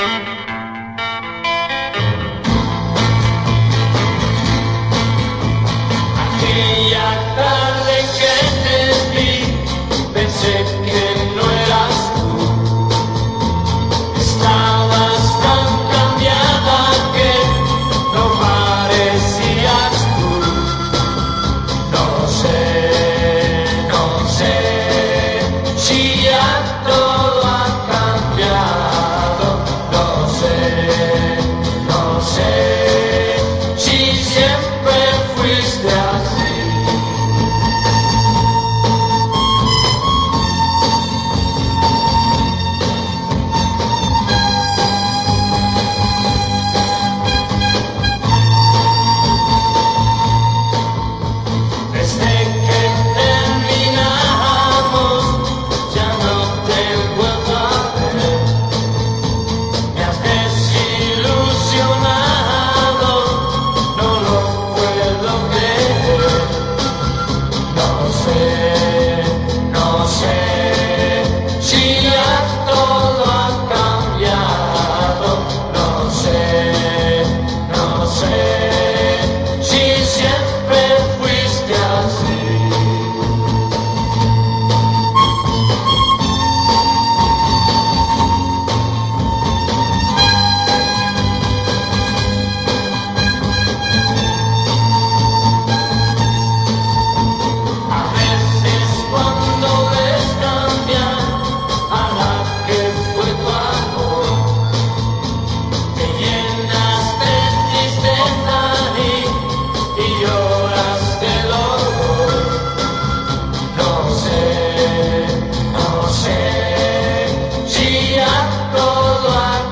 Aquella tarde que te vi Pensé que no eras tú Estabas tan cambiada que No parecías tú No sé, no sé Si ya todo say todo a